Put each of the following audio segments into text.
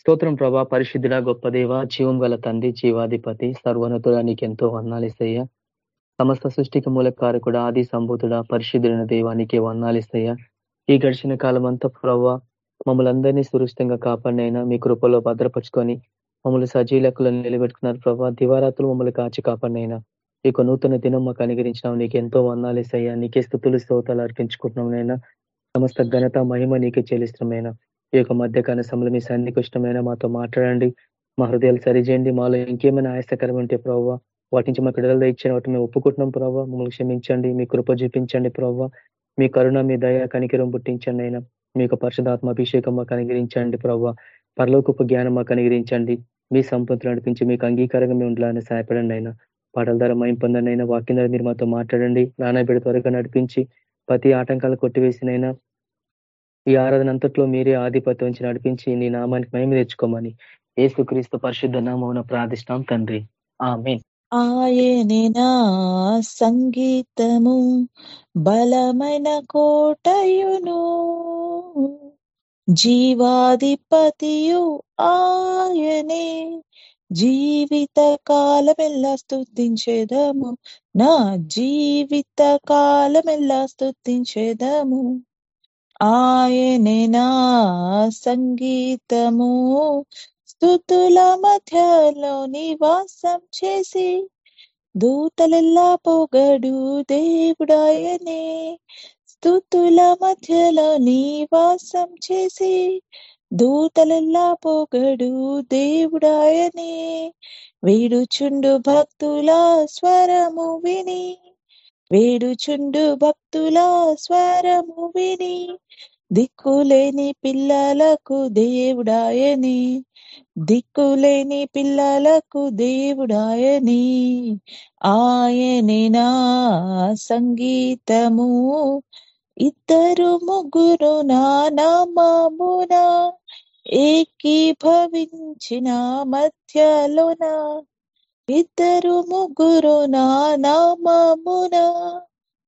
స్తోత్రం ప్రభా పరిశుద్ధుడ గొప్ప దేవ జీవం గల తండ్రి జీవాధిపతి సర్వనతుడా నీకెంతో వర్ణాలిస్తయ్య సమస్త సృష్టికి మూలకారకుడ ఆది సంభూతుడ పరిశుద్ధుడైన దేవానికి వర్ణాలిస్తయ్యా ఈ గడిచిన కాలం అంతా ప్రభా మమ్మల్ని అందరినీ సురక్షితంగా కాపాడినైనా మీ కృపలో భద్రపరుచుకొని మమ్మల్ని సజీలకులను నిలబెట్టుకున్నారు ప్రభా దివారాత్రులు మమ్మల్ని కాచి కాపాడినైనా ఈ నూతన దినం మాకు అనుగరించినావు నీకు ఎంతో వందాలేసయ్యా నీకే స్థుతులు స్తోతాలు అర్పించుకుంటున్నాం సమస్త ఘనత మహిమ నీకే చెల్లిస్తున్నామైనా ఈ యొక్క మధ్యకాల సమయంలో మీ సన్నికృష్టమైన మాతో మాట్లాడండి. మా హృదయాలు సరిచేయండి. మాలో ఇంకేమైనా ఆయాసకరం ఉంటే ప్రభావ వాటి నుంచి మాకు విడుదల ఇచ్చిన వాటి మేము ఒప్పుకుంటున్నాం ప్రభావ మమ్మల్ని క్షమించండి. మీ కృప చూపించండి ప్రభావ మీ కరుణ మీ దయ కనికిరం పుట్టించండి అయినా. మీకు పరిశుధాత్మ అభిషేకం మాకు అనుగ్రహించండి ప్రభావ పరలోకపు జ్ఞానం మాకు అనుగ్రహించండి. మీ సంపత్తులు నడిపించి మీకు అంగీకారంగా మేము ఉండాలని సహాయపడండి అయినా. పాటల ద్వారా మైం పొందండి అయినా. వాక్యం ద్వారా మీరు మాతో మాట్లాడండి. నానాబిడ త్వరగా నడిపించి ప్రతి ఆటంకాలు కొట్టివేసినైనా. ఈ ఆరాధన అంతట్లో మీరే ఆధిపత్యం నుంచి నడిపించి నీ నామానికి మేము తెచ్చుకోమని ఏసుక్రీస్తు పరిశుద్ధ నామమున ప్రార్థిస్తాం తండ్రి. ఆమె ఆయనేనా సంగీతము బలమైన కోటయును జీవాధిపతియు ఆయనే. జీవిత కాలమెల్లా స్థుతించేదము నా జీవిత కాలమెల్లా స్థుతించేదము ఆయనే నా సంగీతము స్థుతుల మధ్యలో నివాసం చేసి దూతలెల్లా పొగడు దేవుడాయనే స్థుతుల మధ్యలో నివాసం చేసి దూతలెల్లా పొగడు దేవుడాయనే వీడుచుండు భక్తుల స్వరము విని వేడుచుండు భక్తుల స్వరము విని దిక్కులేని పిల్లలకు దేవుడాయని దిక్కులేని పిల్లలకు దేవుడాయని ఆయనే నా సంగీతము. ఇద్దరు ముగ్గురు నా నామమున ఏకీభవించిన మధ్యలోన ఇద్దరు ముగ్గురు నా నామమున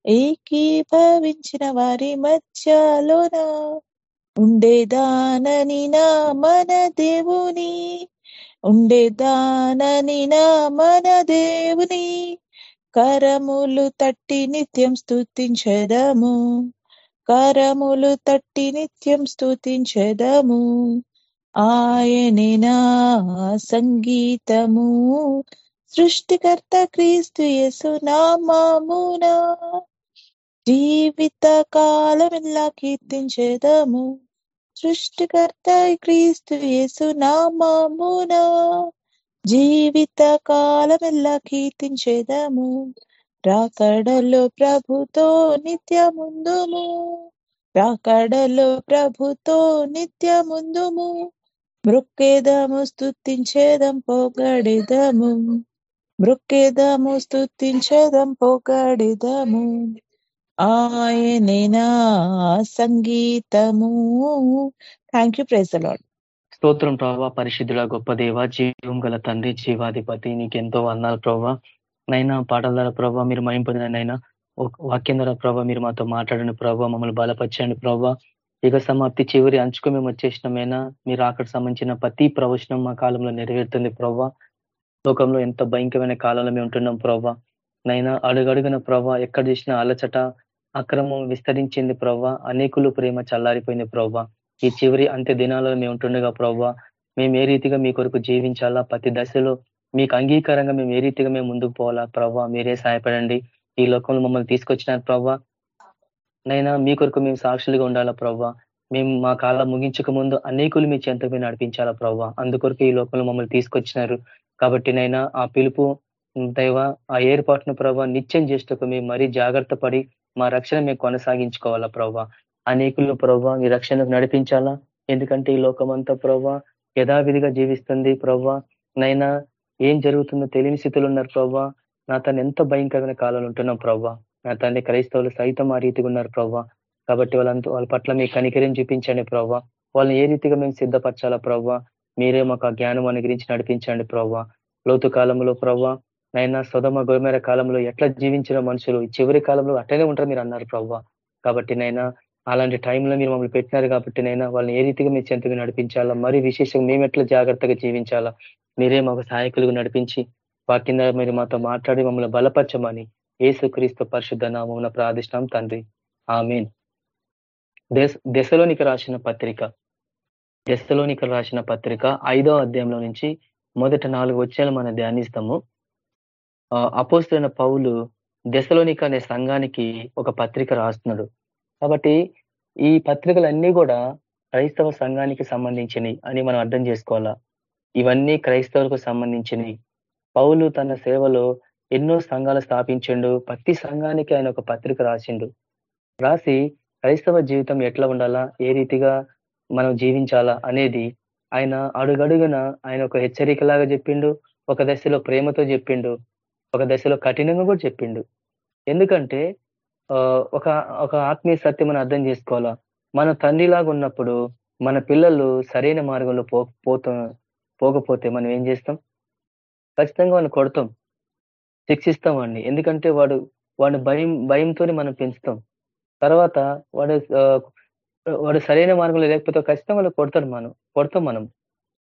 ఏకీభవించిన వారి మధ్యలోన. ఉండేదానని నా మన దేవుని ఉండేదానని నా మన దేవుని. కరములు తట్టి నిత్యం స్థుతించదము కరములు తట్టి నిత్యం స్థుతించదము ఆయనే నా సంగీతము సృష్టికర్త క్రీస్తు యేసు నామమునా జీవిత కాలమిల్లా కీర్తించేదము. సృష్టికర్త క్రీస్తు యేసు నామమునా జీవిత కాలమిల్లా కీర్తించేదము. రాకడలో ప్రభుతో నిత్యముందుము. రాకడలో ప్రభుతో నిత్యముందుము. మృక్కేదము స్థుతించేదం పోగడిదము. మృక్కేదము స్థుతించేదం పోగడిదము ఆయనేనా సంగీతము. థ్యాంక్ యూ ప్రైజ్ లాడ్ స్తోత్రం ప్రభావ పరిశుద్ధుడ గొప్ప దేవ జీవం గల తండ్రి జీవాధిపతి నీకెంతో అన్నారు ప్రభా. నైనా పాటల ద్వారా ప్రభావ మీరు మైంపొందిన నైనా వాక్యం ద్వారా ప్రభావ మీరు మాతో మాట్లాడండి ప్రభావ మమ్మల్ని బలపరచండి ప్రభావ యుగ సమాప్తి చివరి అంచుకు మేము వచ్చేసినమైనా? మీరు అక్కడ సంబంధించిన ప్రతి ప్రవచనం మా కాలంలో నెరవేరుతుంది ప్రభావ లోకంలో ఎంత భయంకరమైన కాలంలో మేము ఉంటున్నాం ప్రభావ నైనా అడుగడుగున ప్రభా ఎక్కడ చేసిన అలచట అక్రమం విస్తరించింది ప్రభా అనేకులు ప్రేమ చల్లారిపోయింది ప్రభా ఈ చివరి అంత్య దినాలలో మేము ఉంటుండగా ప్రభా మేము ఏ రీతిగా మీ కొరకు జీవించాలా? ప్రతి దశలో మీకు అంగీకారంగా మేము ఏ రీతిగా మేము ముందుకు పోవాలా? ప్రవ్వ మీరే సహాయపడండి. ఈ లోకంలో మమ్మల్ని తీసుకొచ్చినారు ప్రవ్వ. నైనా మీ కొరకు మేము సాక్షులుగా ఉండాలా ప్రభా మేము మా కాలం ముగించక ముందు అనేకులు మీ చెంతకు నడిపించాలా ప్రభా అందుకొరకు ఈ లోకంలో మమ్మల్ని తీసుకొచ్చినారు. కాబట్టి నైనా ఆ పిలుపు దైవ ఆ ఏర్పాటును ప్రభావ నిత్యం చేస్తూ మేము మరీ జాగ్రత్త పడి మా రక్షణ మేము కొనసాగించుకోవాలా ప్రభా? అనేకులు ప్రభావ మీ రక్షణకు నడిపించాలా? ఎందుకంటే ఈ లోకమంతా ప్రభావ యథావిధిగా జీవిస్తుంది ప్రభా. నైనా ఏం జరుగుతుందో తెలియని స్థితిలో ఉన్నారు ప్రభా. నా తను ఎంత భయంకరమైన కాలంలో ఉంటున్నాం ప్రభా. నా తండ్రి క్రైస్తవులు సైతం ఆ రీతిగా ఉన్నారు ప్రభా. కాబట్టి వాళ్ళంతా వాళ్ళ పట్ల మీ కనికరిని చూపించండి ప్రభావ వాళ్ళని ఏ రీతిగా మేము సిద్ధపరచాలా ప్రభా? మీరే మాకు ఆ జ్ఞానం అనుగ్రహించి నడిపించండి ప్రభా లోతు కాలంలో ప్రభా నైనా సుధమ గోమేర కాలంలో ఎట్లా జీవించిన మనుషులు? చివరి కాలంలో అట్టనే ఉంటారు మీరు అన్నారు ప్రవ్వ. కాబట్టి నైనా అలాంటి టైంలో మీరు మమ్మల్ని పెట్టినారు కాబట్టి నైనా వాళ్ళని ఏ రీతిగా మీ చెంతగా నడిపించాలా? మరి విశేషంగా మేము ఎట్లా జాగ్రత్తగా జీవించాలా? మీరే మాకు సహాయకులుగా నడిపించి వాటి మీరు మాతో మాట్లాడి మమ్మల్ని బలపరచమని ఏసుక్రీస్తు పరిశుద్ధ నామం ప్రార్థిష్టం తండ్రి. ఆమెన్. దశలోనికి రాసిన పత్రిక. దశలోనికి రాసిన పత్రిక ఐదో అధ్యాయంలో నుంచి మొదట నాలుగు వచ్చేలు మనం ధ్యానిస్తాము. అపోస్తున్న పౌలు దశలోనిక అనే సంఘానికి ఒక పత్రిక రాస్తున్నాడు. కాబట్టి ఈ పత్రికలన్నీ కూడా క్రైస్తవ సంఘానికి సంబంధించినవి అని మనం అర్థం చేసుకోవాలా? ఇవన్నీ క్రైస్తవులకు సంబంధించినవి పౌలు తన సేవలో ఎన్నో సంఘాలు స్థాపించిండు. ప్రతి సంఘానికి ఆయన ఒక పత్రిక రాసిండు. రాసి క్రైస్తవ జీవితం ఎట్లా ఉండాలా? ఏ రీతిగా మనం జీవించాలా అనేది ఆయన అడుగడుగున ఆయన ఒక హెచ్చరికలాగా చెప్పిండు ఒక దశలో ప్రేమతో చెప్పిండు ఒక దశలో కఠినంగా కూడా చెప్పిండు. ఎందుకంటే ఒక ఒక ఆత్మీయ సత్యం మనం అర్థం చేసుకోవాలా? మన తండ్రిలాగా ఉన్నప్పుడు మన పిల్లలు సరైన మార్గంలో పో పోకపోతే మనం ఏం చేస్తాం? ఖచ్చితంగా వాడిని కొడతాం. శిక్షిస్తాం వాడిని. ఎందుకంటే వాడు వాడిని భయం భయంతో మనం పెంచుతాం. తర్వాత వాడు వాడు సరైన మార్గంలో లేకపోతే ఖచ్చితంగా వాళ్ళు మనం కొడతాం మనం.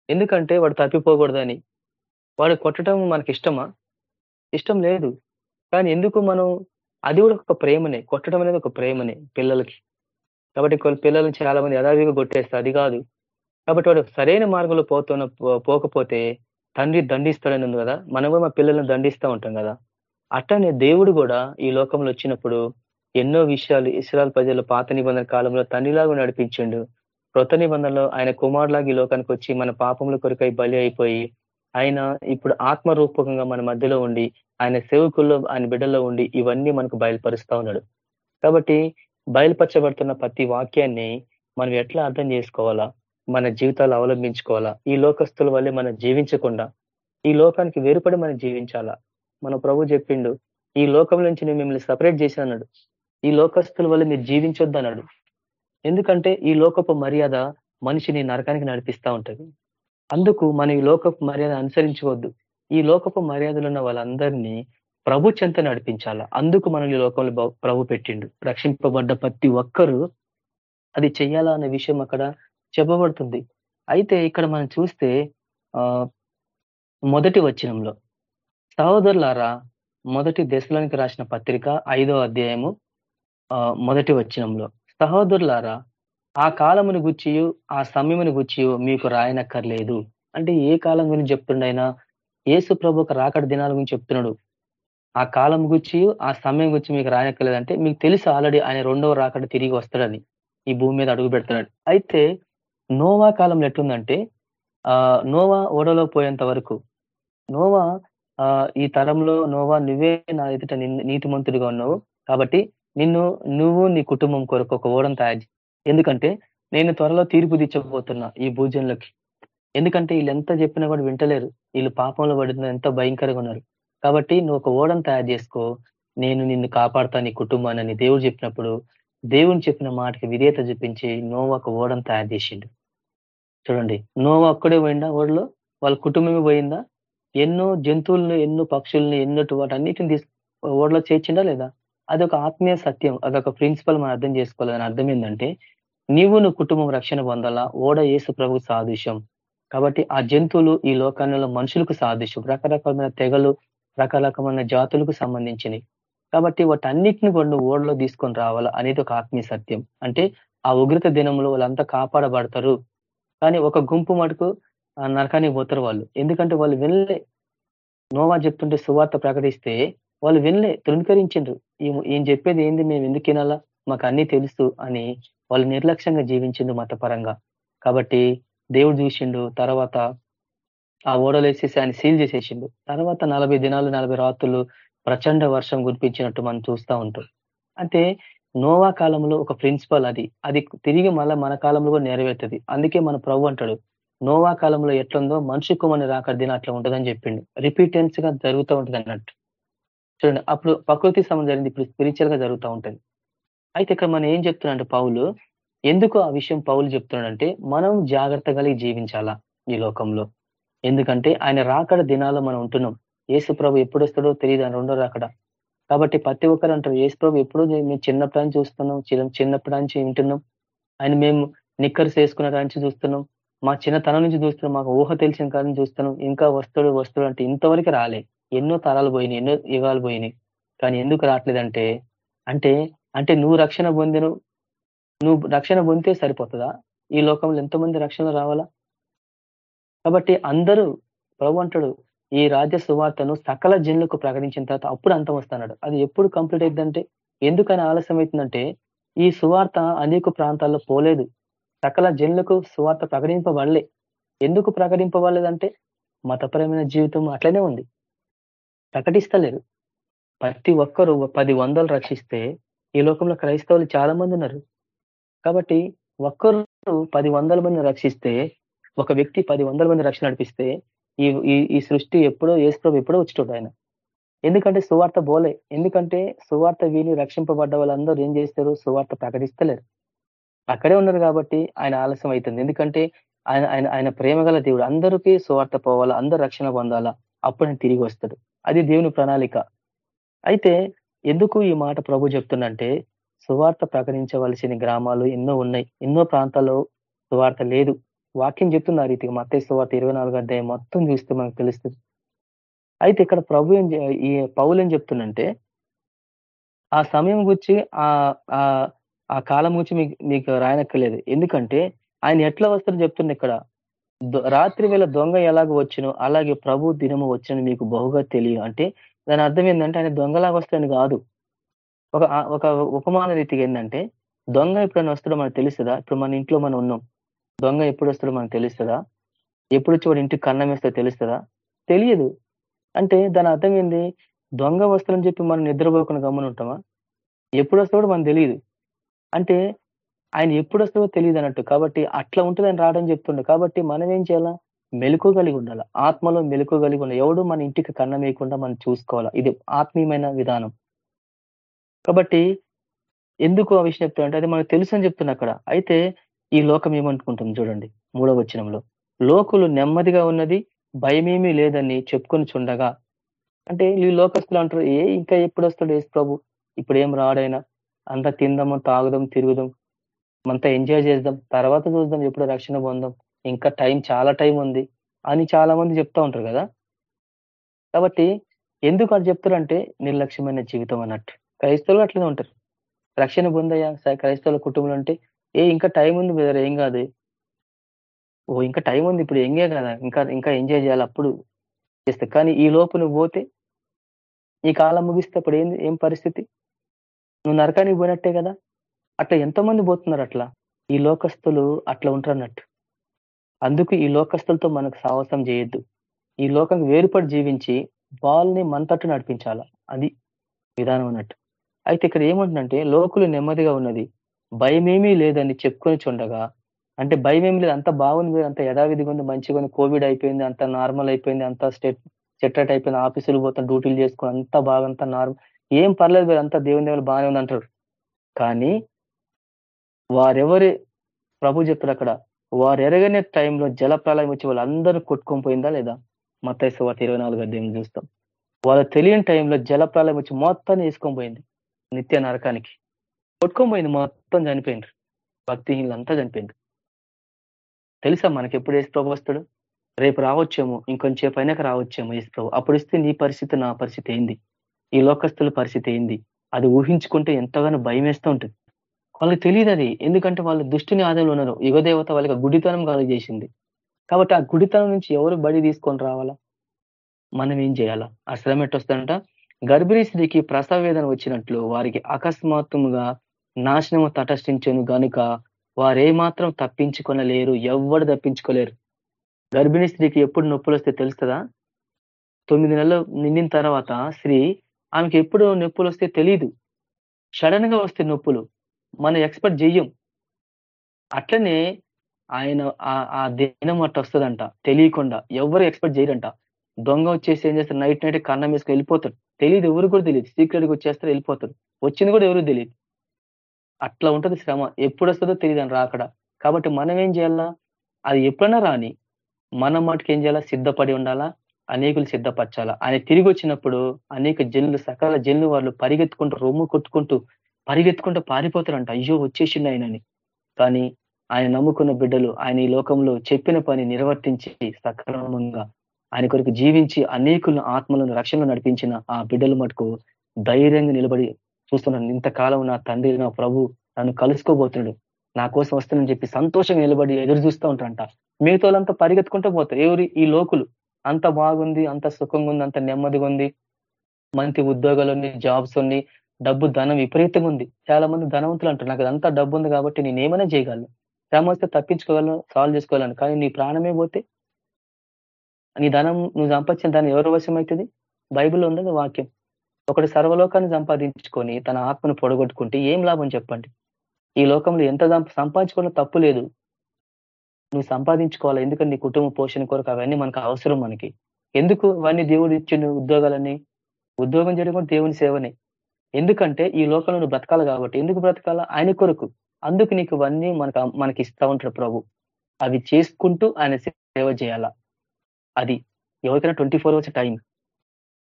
ఎందుకంటే వాడు తప్పిపోకూడదని. వాడు కొట్టడం మనకి ఇష్టమా? ఇష్టం లేదు. కానీ ఎందుకు మనం అది కూడా ఒక ప్రేమనే. కొట్టడం అనేది ఒక ప్రేమనే పిల్లలకి. కాబట్టి కొన్ని పిల్లలు చాలా మంది యథావిధిగా కొట్టేస్తారు. అది కాదు. కాబట్టి వాడు సరైన మార్గంలో పోతున్న పోకపోతే తండ్రి దండిస్తాడని ఉంది కదా? మనం కూడా మా పిల్లలను దండిస్తూ ఉంటాం కదా? అట్టనే దేవుడు కూడా ఈ లోకంలో వచ్చినప్పుడు ఎన్నో విషయాలు ఇస్రాల్ ప్రజలు పాత నిబంధన కాలంలో తండ్రిలాగా నడిపించిండు. కృత నిబంధనలో ఆయన కుమారులాగా ఈ లోకానికి వచ్చి మన పాపముల కొరకై బలి అయిపోయి ఆయన ఇప్పుడు ఆత్మరూపకంగా మన మధ్యలో ఉండి ఆయన సేవకుల్లో ఆయన బిడ్డల్లో ఉండి ఇవన్నీ మనకు బయలుపరుస్తా ఉన్నాడు. కాబట్టి బయలుపరచబడుతున్న ప్రతి వాక్యాన్ని మనం ఎట్లా అర్థం చేసుకోవాలా? మన జీవితాలు అవలంబించుకోవాలా? ఈ లోకస్తుల వల్లే మనం జీవించకుండా ఈ లోకానికి వేరుపడి మనం జీవించాలా? మన ప్రభు చెప్పిండు ఈ లోకం నుంచి నేను మిమ్మల్ని సపరేట్ చేసి అన్నాడు. ఈ లోకస్తుల వల్ల మీరు జీవించొద్దు అన్నాడు. ఎందుకంటే ఈ లోకపు మర్యాద మనిషిని నరకానికి నడిపిస్తూ ఉంటుంది. అందుకు మనం ఈ లోకపు మర్యాద అనుసరించవద్దు. ఈ లోకపు మర్యాదలు ఉన్న వాళ్ళందరినీ ప్రభు చెంత నడిపించాలా? అందుకు మనం ఈ లోకంలో ప్రభు పెట్టిండు. రక్షింపబడ్డ ప్రతి ఒక్కరూ అది చెయ్యాలా అనే విషయం అక్కడ చెప్పబడుతుంది. అయితే ఇక్కడ మనం చూస్తే ఆ మొదటి వచనంలో సహోదరులారా మొదటి దశలోనికి రాసిన పత్రిక ఐదో అధ్యాయము మొదటి వచ్చినంలో సహోదరులారా ఆ కాలముని గుచ్చియు ఆ సమయముని గుచ్చియు మీకు రాయనక్కర్లేదు. అంటే ఏ కాలం గురించి చెప్తుండైనా యేసు ప్రభు ఒక రాకడ దినాల గురించి చెప్తున్నాడు. ఆ కాలం గుచ్చి ఆ సమయం గురించి మీకు రాయనక్కర్లేదంటే మీకు తెలుసు ఆల్రెడీ ఆయన రెండవ రాకడ తిరిగి వస్తాడని ఈ భూమి మీద అడుగు పెడుతున్నాడు. అయితే నోవా కాలంలో ఎట్టుందంటే ఆ నోవా ఓడలో పోయేంత వరకు నోవా ఈ తరంలో నోవా నువ్వే నా ఎదుట నీతిమంతుడిగా ఉన్నావు కాబట్టి నిన్ను నువ్వు నీ కుటుంబం కొరకు ఒక ఓడను తయారు ఎందుకంటే నేను త్వరలో తీర్పు తెచ్చకపోతున్నా ఈ భూజనులకి. ఎందుకంటే వీళ్ళు ఎంత చెప్పినా కూడా వింటలేరు. వీళ్ళు పాపంలో పడుతున్న ఎంత భయంకరంగా ఉన్నారు. కాబట్టి నువ్వు ఒక ఓడను తయారు చేసుకో. నేను నిన్ను కాపాడుతా నీ కుటుంబాన్ని దేవుడు చెప్పినప్పుడు దేవుని చెప్పిన మాటకి విధేయత చూపించి నోవా ఒక ఓడను తయారు చేసిండు. చూడండి నోవా ఒక్కడే పోయిందా ఓడలో వాళ్ళ కుటుంబమే పోయిందా? ఎన్నో జంతువులను ఎన్నో పక్షుల్ని ఎన్నోటి వాటన్నిటిని తీసు ఓడలో చేర్చిండా లేదా? అదొక ఆత్మీయ సత్యం అదొక ప్రిన్సిపల్ మనం అర్థం చేసుకోవాలని అర్థం ఏంటంటే నీవు నువ్వు కుటుంబం రక్షణ పొందాలా? ఓడ ఏసు ప్రభుకు సాదృశ్యం. కాబట్టి ఆ జంతువులు ఈ లోకాలలో మనుషులకు సాదృశ్యం. రకరకాలమైన తెగలు రకరకమైన జాతులకు సంబంధించినవి. కాబట్టి వాటన్నిటిని కూడా ఓడలో తీసుకొని రావాలా అనేది ఒక ఆత్మీయ సత్యం. అంటే ఆ ఉగ్రత దినంలో వాళ్ళంతా కాపాడబడతారు. కానీ ఒక గుంపు మటుకు నరకానికి పోతారు వాళ్ళు. ఎందుకంటే వాళ్ళు వినలే. నోవా చెప్తుంటే సువార్త ప్రకటిస్తే వాళ్ళు వినలే తృణీకరించారు ఏం చెప్పేది ఏంది? మేము ఎందుకు వినాలా? మాకు అన్ని తెలుసు అని వాళ్ళు నిర్లక్ష్యంగా జీవించిండు మతపరంగా. కాబట్టి దేవుడు చూసిండు తర్వాత ఆ ఓడలేసేసి ఆయన సీల్ చేసేసిండు. తర్వాత నలభై దినాలు నలభై రాత్రులు ప్రచండ వర్షం కురిపించినట్టు మనం చూస్తూ ఉంటాం. అంటే నోవా కాలంలో ఒక ప్రిన్సిపల్ అది. అది తిరిగి మళ్ళీ మన కాలంలో కూడా నెరవేరుతుంది. అందుకే మన ప్రభు అంటాడు నోవా కాలంలో ఎట్లుందో మనిషి కుమని రాక దిన అట్లా ఉంటుందని చెప్పిండు. రిపీటెన్స్గా జరుగుతూ ఉంటుంది అన్నట్టు. చూడండి అప్పుడు ప్రకృతి సంబంధం జరిగింది ఇప్పుడు స్పిరిచువల్గా జరుగుతూ ఉంటుంది. అయితే ఇక్కడ మనం ఏం చెప్తున్నాడు పౌలు ఎందుకు ఆ విషయం పౌలు చెప్తున్నాడంటే మనం జాగ్రత్త కలిగి జీవించాలా ఈ లోకంలో? ఎందుకంటే ఆయన రాకడ దినాల్లో మనం ఉంటున్నాం. ఏసు ప్రభు ఎప్పుడు వస్తాడో తెలియదు ఆయన రెండో రాకడ. కాబట్టి ప్రతి ఒక్కరు అంటారు ఏసు ప్రభు ఎప్పుడు మేము చిన్నప్పటి నుంచి చూస్తున్నాం చిన్నప్పటి నుంచి వింటున్నాం. ఆయన మేము నిక్కర్స్ వేసుకున్న నుంచి చూస్తున్నాం. మా చిన్నతనం నుంచి చూస్తున్నాం మాకు ఊహ తెలిసిన కాలం చూస్తున్నాం. ఇంకా వస్తుడు వస్తుడు అంటే ఇంతవరకు రాలే. ఎన్నో తరాలు పోయినాయి ఎన్నో యుగాలు పోయినాయి. కానీ ఎందుకు రావట్లేదంటే అంటే అంటే నువ్వు రక్షణ పొందిను నువ్వు రక్షణ పొందితే సరిపోతుందా? ఈ లోకంలో ఎంతమంది రక్షణ రావాలా? కాబట్టి అందరూ ప్రభు అంటాడు ఈ రాజ్య సువార్తను సకల జనులకు ప్రకటించిన తర్వాత అప్పుడు అంతం వస్తున్నాడు అది ఎప్పుడు కంప్లీట్ అయిందంటే ఎందుకని ఆలస్యం అవుతుందంటే ఈ సువార్త అనేక ప్రాంతాల్లో పోలేదు. సకల జనులకు సువార్త ప్రకటింపబడలే. ఎందుకు ప్రకటింపబడలేదంటే మతపరమైన జీవితం అట్లనే ఉంది. ప్రకటిస్తలేరు. ప్రతి ఒక్కరు పది వందలు రక్షిస్తే ఈ లోకంలో క్రైస్తవులు చాలా మంది ఉన్నారు. కాబట్టి ఒక్కరు పది వందల మంది రక్షిస్తే ఒక వ్యక్తి పది వందల మంది రక్షణ నడిపిస్తే ఈ ఈ సృష్టి ఎప్పుడో ఏసుప్రభు ఎప్పుడో వచ్చిటోడు ఆయన. ఎందుకంటే సువార్త బోలే. ఎందుకంటే సువార్త వీని రక్షింపబడ్డ వాళ్ళందరూ ఏం చేస్తారు? సువార్త ప్రకటిస్తలేరు. అక్కడే ఉన్నారు కాబట్టి ఆయన ఆలస్యం అవుతుంది. ఎందుకంటే ఆయన ఆయన ఆయన ప్రేమ దేవుడు. అందరికీ సువార్త పోవాలా అందరు రక్షణ పొందాలా. అప్పుడు తిరిగి వస్తాడు. అది దేవుని ప్రణాళిక. అయితే ఎందుకు ఈ మాట ప్రభు చెప్తుందంటే సువార్త ప్రకటించవలసిన గ్రామాలు ఎన్నో ఉన్నాయి. ఎన్నో ప్రాంతాల్లో సువార్త లేదు. వాక్యం చెప్తున్న రీతిగా మత్తే సువార్త ఇరవై నాలుగు అధ్యాయం మొత్తం చూస్తే మనకు తెలుస్తుంది. అయితే ఇక్కడ ప్రభు ఏం ఈ పౌలు ఏం చెప్తుందంటే ఆ సమయం గురించి ఆ ఆ కాలం గురించి మీకు మీకు రాయనక్కర్లేదు. ఎందుకంటే ఆయన ఎట్లా వస్తారో చెప్తుండే ఇక్కడ. రాత్రి వేళ దొంగ ఎలాగ వచ్చినో అలాగే ప్రభు దినము వచ్చిన మీకు బహుగా తెలియ అంటే దాని అర్థం ఏంటంటే ఆయన దొంగలాగా వస్తాయని కాదు. ఒక ఒక ఉపమాన రీతిగా ఏంటంటే దొంగ ఎప్పుడైనా వస్తాడో మనకు తెలుస్తుందా? ఇప్పుడు మన ఇంట్లో మనం ఉన్నాం. దొంగ ఎప్పుడు వస్తాడో మనకు తెలుస్తుందా? ఎప్పుడు వచ్చి వాడు ఇంటికి కన్నం వేస్తే తెలుస్తుందా? తెలియదు. అంటే దాని అర్థం ఏంది? దొంగ వస్తాడని చెప్పి మనం నిద్రపోకుండా గమ్మని ఉంటామా? ఎప్పుడు వస్తాడో మనకు తెలియదు. అంటే ఆయన ఎప్పుడు వస్తుందో తెలియదు అన్నట్టు కాబట్టి అట్లా ఉంటుందని రావడం చెప్తుండే. కాబట్టి మనం ఏం చేయాలా? మెలకు కలిగి ఉండాలి? ఆత్మలో మెలకు కలిగి ఉండాలి? ఎవడు మన ఇంటికి కన్న వేయకుండా మనం చూసుకోవాలా? ఇది ఆత్మీయమైన విధానం. కాబట్టి ఎందుకు ఆ విషయం చెప్తా అంటే అది మనకు తెలుసు అని చెప్తున్నా అక్కడ. అయితే ఈ లోకం ఏమనుకుంటుంది చూడండి మూడవ వచ్చినంలో లోకులు నెమ్మదిగా ఉన్నది భయమేమీ లేదని చెప్పుకొని చుండగా. అంటే ఈ లోకస్తులు అంటారు ఏ ఇంకా ఎప్పుడు వస్తాడు ఏసు ప్రభు ఇప్పుడు ఏం రాడైనా? అంతా తిందాము తాగుదాం తిరుగుదాం అంతా ఎంజాయ్ చేద్దాం తర్వాత చూద్దాం ఎప్పుడు రక్షణ పొందాం. ఇంకా టైం చాలా టైం ఉంది అని చాలా మంది చెప్తా ఉంటారు కదా. కాబట్టి ఎందుకు అది చెప్తారంటే నిర్లక్ష్యమైన జీవితం అన్నట్టు. క్రైస్తవులు అట్లనే ఉంటారు. రక్షణ పొందయ్యా క్రైస్తవుల కుటుంబంలో అంటే ఏ ఇంకా టైం ఉంది బ్రదర్ ఏం కాదు. ఓ ఇంకా టైం ఉంది ఇప్పుడు ఎంగే కదా. ఇంకా ఇంకా ఎంజాయ్ చేయాలి అప్పుడు చేస్తే. కానీ ఈ లోపు నువ్వు పోతే ఈ కాలం ముగిస్తే అప్పుడు ఏం ఏం పరిస్థితి? నువ్వు నరకానికి పోయినట్టే కదా. అట్లా ఎంతమంది పోతున్నారు అట్లా. ఈ లోకస్తులు అట్లా ఉంటారు అన్నట్టు అందుకు ఈ లోకస్తులతో మనకు సాహసం చేయొద్దు. ఈ లోకంకి వేరుపడి జీవించి వాళ్ళని మనతట్టు నడిపించాల? అది విధానం అన్నట్టు. అయితే ఇక్కడ ఏముంటుందంటే లోకులు నెమ్మదిగా ఉన్నది. భయమేమీ లేదని చెప్పుకొని చూడగా అంటే భయం ఏమి లేదు అంత బాగుంది అంత యథావిధిగా ఉంది మంచిగా ఉంది కోవిడ్ అయిపోయింది అంత నార్మల్ అయిపోయింది అంత స్టేట్ చెట్టట్ అయిపోయింది ఆఫీసులు పోతాం డ్యూటీలు చేసుకుని అంత బాగా అంత నార్మల్. ఏం పర్లేదు అంత దేవుని దేవులు బాగానే ఉంది అంటారు కానీ వారెవరి ప్రభు చెప్తారు అక్కడ? వారు ఎరగనే టైంలో జల ప్రళయం వచ్చి వాళ్ళందరూ కొట్టుకొని పోయిందా లేదా? మత్తైసు వాటి ఇరవై నాలుగు అధ్యాయం చూస్తాం. వాళ్ళు తెలియని టైంలో జల ప్రళయం వచ్చి మొత్తాన్ని వేసుకొని పోయింది. నిత్య నరకానికి. కొట్టుకొని పోయింది మొత్తం చనిపోయిండ్రు. భక్తిహీనులు అంతా చనిపోయింది తెలుసా మనకి ఎప్పుడు వేసి ప్రభు వస్తాడు? రేపు రావచ్చేమో ఇంకొంచేపు అయినాక రావచ్చేమో వేసి ప్రభు. అప్పుడు ఇస్తే నీ పరిస్థితి నా పరిస్థితి ఏంది? ఈ లోకస్తుల పరిస్థితి ఏంది? అది ఊహించుకుంటే ఎంతగానో భయం వేస్తూ ఉంటుంది. వాళ్ళకి తెలియదు అది ఎందుకంటే వాళ్ళు దుష్టిని ఆదాయంలో ఉన్నారు. యుగదేవత వాళ్ళకి గుడితనం చేసింది. కాబట్టి ఆ గుడితనం నుంచి ఎవరు బడి తీసుకొని రావాలా? మనం ఏం చేయాలా? ఆ శ్రమ ఎట్టొస్తుందంట? గర్భిణీ స్త్రీకి ప్రసవ వేదన వచ్చినట్లు వారికి అకస్మాత్తుగా నాశనము తటస్థించను గనుక వారేమాత్రం తప్పించుకొనలేరు ఎవ్వరు తప్పించుకోలేరు. గర్భిణీ స్త్రీకి ఎప్పుడు నొప్పులు వస్తే తెలుస్తుందా? తొమ్మిది నెలలు నిండిన తర్వాత స్త్రీ ఆమెకి ఎప్పుడు నొప్పులు వస్తే తెలియదు సడన్గా వస్తే నొప్పులు. మనం ఎక్స్పెక్ట్ చెయ్యం. అట్లనే ఆయన ఆ దినం అట్ట వస్తుందంట. తెలియకుండా ఎవరు ఎక్స్పెక్ట్ చేయరంట దొంగ వచ్చేసి ఏం చేస్తారు నైట్ నైట్ కన్నం వేసుకుని వెళ్ళిపోతాడు. తెలియదు ఎవరు కూడా తెలియదు సీక్రెట్గా వచ్చేస్తారు వెళ్ళిపోతారు వచ్చింది కూడా ఎవరు తెలియదు అట్లా ఉంటుంది శ్రమ. ఎప్పుడు వస్తుందో తెలియదు అని రాకడ. కాబట్టి మనం ఏం చేయాలా? అది ఎప్పుడైనా రాని మన మటుకు ఏం చేయాలా? సిద్ధపడి ఉండాలా? అనేకులు సిద్ధపరచాలా? ఆయన తిరిగి వచ్చినప్పుడు అనేక జల్లు సకల జల్లు వాళ్ళు పరిగెత్తుకుంటూ రొమ్ము కొట్టుకుంటూ పరిగెత్తుకుంటూ పారిపోతారంట. అయ్యో వచ్చేసిండు ఆయనని. కానీ ఆయన నమ్ముకున్న బిడ్డలు ఆయన ఈ లోకంలో చెప్పిన పని నిర్వర్తించి సక్రమంగా ఆయన కొరకు జీవించి అనేకులను ఆత్మలను రక్షణ నడిపించిన ఆ బిడ్డలు మటుకు ధైర్యంగా నిలబడి చూస్తున్నాను ఇంతకాలం నా తండ్రి నా ప్రభు నన్ను కలుసుకోబోతున్నాడు. నా కోసం వస్తానని చెప్పి సంతోషంగా నిలబడి ఎదురు చూస్తూ ఉంటారంట. మిగతా పరిగెత్తుకుంటూ పోతారు. ఎవరి? ఈ లోకులు. అంత బాగుంది అంత సుఖంగా ఉంది అంత నెమ్మదిగా ఉంది. మంచి ఉద్యోగాలు ఉన్నాయి జాబ్స్ ఉన్నాయి. డబ్బు ధనం విపరీతంగా ఉంది. చాలా మంది ధనవంతులు అంటారు నాకు అంతా డబ్బు ఉంది కాబట్టి నేను ఏమైనా చేయగలను. శ్రమ వస్తే తప్పించుకోగలను సాల్వ్ చేసుకోగలను. కానీ నీ ప్రాణమే పోతే నీ ధనం నువ్వు సంపాదించిన దాన్ని ఎవరు వశం అవుతుంది? బైబిల్లో ఉండదు వాక్యం. ఒకటి సర్వలోకాన్ని సంపాదించుకొని తన ఆత్మను పొడగొట్టుకుంటే ఏం లాభం చెప్పండి? ఈ లోకంలో ఎంత సంపాదించుకున్న తప్పు లేదు. నువ్వు సంపాదించుకోవాలి? ఎందుకంటే నీ కుటుంబ పోషణ కొరకు అవన్నీ మనకు అవసరం మనకి. ఎందుకు? అవన్నీ దేవుడు ఇచ్చిన ఉద్యోగాలన్నీ. ఉద్యోగం చేయడం కూడా దేవుని సేవనే. ఎందుకంటే ఈ లోకంలో నువ్వు బ్రతకాలి కాబట్టి. ఎందుకు బ్రతకాలా? ఆయన కొరకు. అందుకు నీకు ఇవన్నీ మనకు మనకి ఇస్తా ఉంటాడు ప్రభు. అవి చేసుకుంటూ ఆయన సేవ చేయాలా? అది ఎవరికైనా ట్వంటీ ఫోర్ అవర్స్ టైం.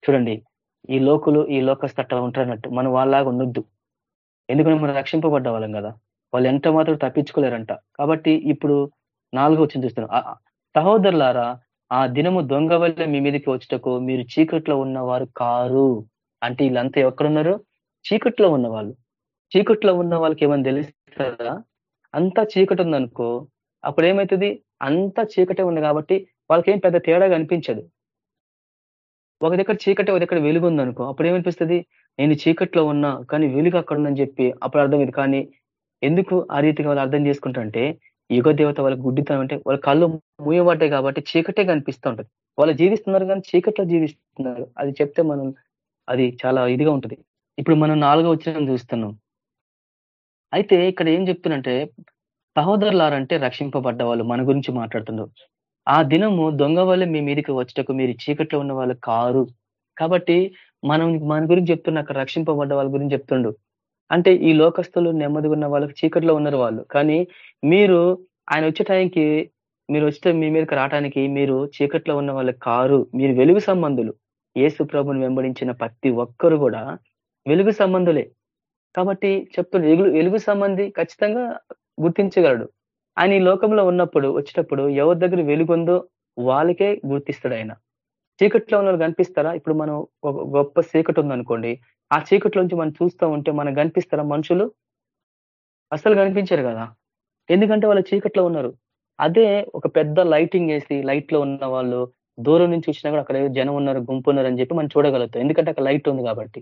చూడండి ఈ లోకులు ఈ లోకస్ అట్లా ఉంటారన్నట్టు. మనం వాళ్ళలాగా ఉండొద్దు. ఎందుకంటే మనం రక్షింపబడ్డ వాళ్ళం కదా. వాళ్ళు ఎంత మాత్రం తప్పించుకోలేరంట. కాబట్టి ఇప్పుడు నాలుగో వచ్చింది చూస్తున్నాం. సహోదరులారా ఆ దినము దొంగ వల్ల మీ మీదకి వచ్చటకు మీరు చీకట్లో ఉన్నవారు కారు. అంటే వీళ్ళంతా ఎక్కడున్నారు? చీకట్లో ఉన్న వాళ్ళు చీకట్లో ఉన్న వాళ్ళకి ఏమైనా తెలుస్తుందా? అంతా చీకటి ఉందనుకో అప్పుడు ఏమవుతుంది అంతా చీకటే ఉంది కాబట్టి వాళ్ళకి ఏం పెద్ద తేడా కనిపించదు. ఒక దగ్గర చీకటి ఒక దగ్గర వెలుగు ఉందనుకో అప్పుడు ఏమనిపిస్తుంది? నేను చీకట్లో ఉన్నా కానీ వెలుగు అక్కడ ఉందని చెప్పి అప్పుడు అర్థమైంది. కానీ ఎందుకు ఆ రీతిగా వాళ్ళు అర్థం చేసుకుంటారంటే యుగ దేవత వాళ్ళకి గుడ్డితనం అంటే వాళ్ళ కళ్ళు మూయబడ్డాయి కాబట్టి చీకటే కనిపిస్తూ ఉంటుంది. వాళ్ళు జీవిస్తున్నారు కానీ చీకట్లో జీవిస్తున్నారు. అది చెప్తే మనం అది చాలా ఇదిగా ఉంటుంది. ఇప్పుడు మనం నాలుగో వచ్చిన చూస్తున్నాం. అయితే ఇక్కడ ఏం చెప్తున్నంటే సహోదరులారంటే రక్షింపబడ్డ వాళ్ళు మన గురించి మాట్లాడుతున్నారు ఆ దినము దొంగ వల్లే మీ మీదకి వచ్చటకు మీరు చీకట్లో ఉన్న వాళ్ళు కారు. కాబట్టి మనం మన గురించి చెప్తున్న అక్కడ రక్షింపబడ్డ వాళ్ళ గురించి చెప్తుండు. అంటే ఈ లోకస్తులు నెమ్మదిగా ఉన్న వాళ్ళకి చీకట్లో ఉన్నారు వాళ్ళు. కానీ మీరు ఆయన వచ్చే టైంకి మీరు వచ్చే మీ మీదకి రావడానికి మీరు చీకట్లో ఉన్న వాళ్ళ కారు. మీరు వెలుగు సంబంధులు. ఏసు ప్రభుని వెంబడించిన ప్రతి ఒక్కరు కూడా వెలుగు సంబంధులే. కాబట్టి చెప్తున్న వెలుగు వెలుగు సంబంధి ఖచ్చితంగా గుర్తించగలడు. ఆయన ఈ లోకంలో ఉన్నప్పుడు వచ్చేటప్పుడు ఎవరి దగ్గర వెలుగుందో వాళ్ళకే గుర్తిస్తాడు ఆయన. చీకట్లో ఉన్న కనిపిస్తారా? ఇప్పుడు మనం ఒక గొప్ప చీకటి ఉందనుకోండి ఆ చీకట్లోంచి మనం చూస్తూ ఉంటే మనకు కనిపిస్తారా మనుషులు? అసలు కనిపించారు కదా. ఎందుకంటే వాళ్ళు చీకట్లో ఉన్నారు. అదే ఒక పెద్ద లైటింగ్ వేసి లైట్లో ఉన్న వాళ్ళు దూరం నుంచి చూసినా కూడా అక్కడ జనం ఉన్నారు గుంపు ఉన్నారు అని చెప్పి మనం చూడగలుగుతాం. ఎందుకంటే అక్కడ లైట్ ఉంది కాబట్టి.